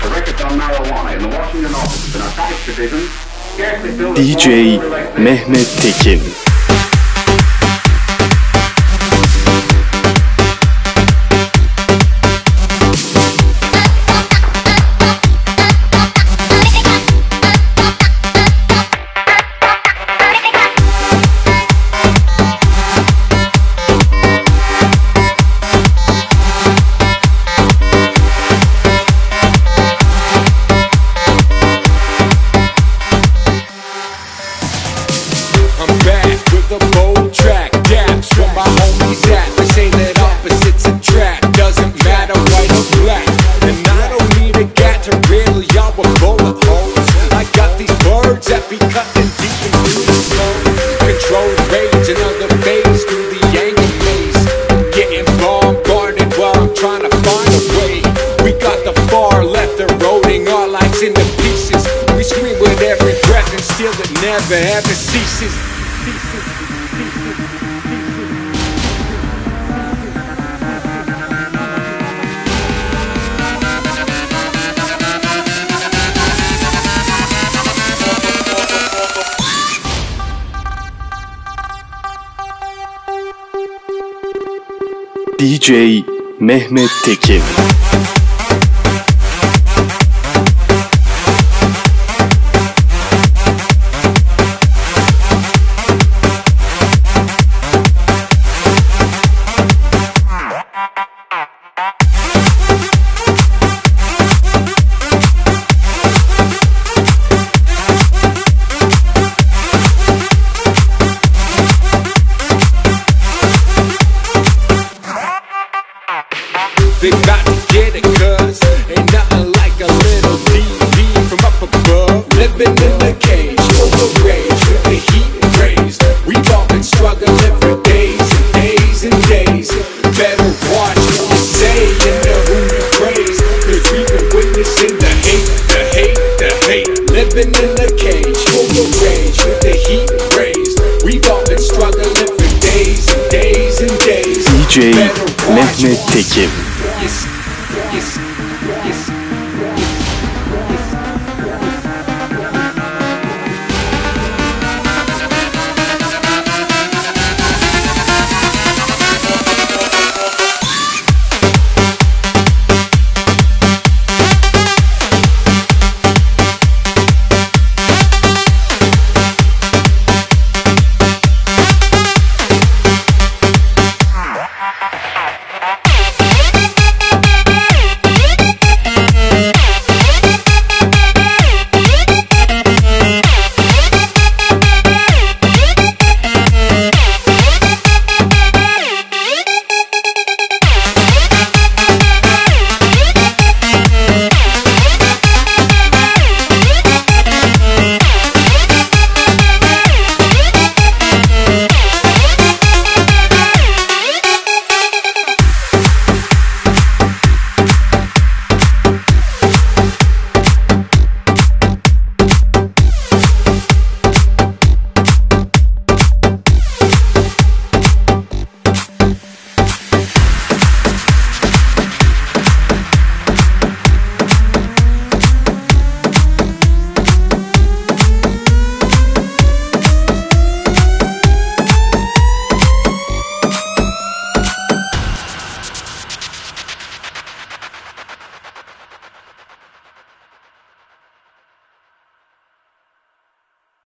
1930, the records on marijuana in the Washington office of the narcotics division scarcely filled a DJ. Mehmet Tekin still it never ever ceases. DJ Mehmet Tekin They got to get it, cuz ain't nothing like a little DV from up above. Living in the cage, over rage with the heat raised. We've all been struggling for days and days and days. Better watch what you say and know who you praise. Cause we've been witnessing the hate, the hate, the hate. Living in the cage, over rage with the heat raised. We've all been struggling for days and days and days. DJ Mehmet what you Tekin Yes, yes, yes.